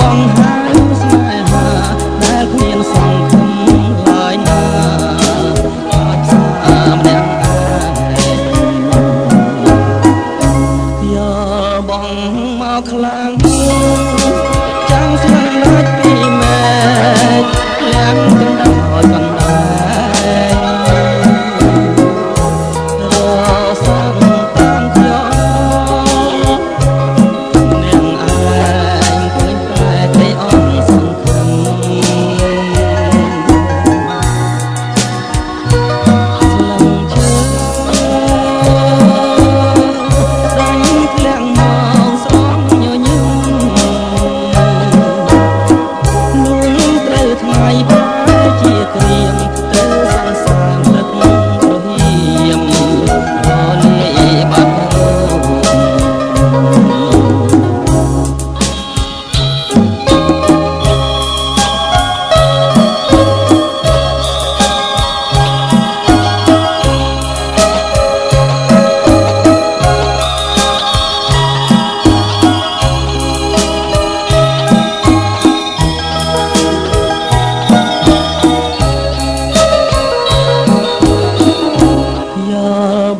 បង្ហាញស្នេហាដែលគ្មានសង្ឃឹមឡើយណាអាចសាម្នាក់អានយកបងមកខ្លាំង い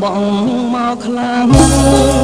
បងមកខ្លាំង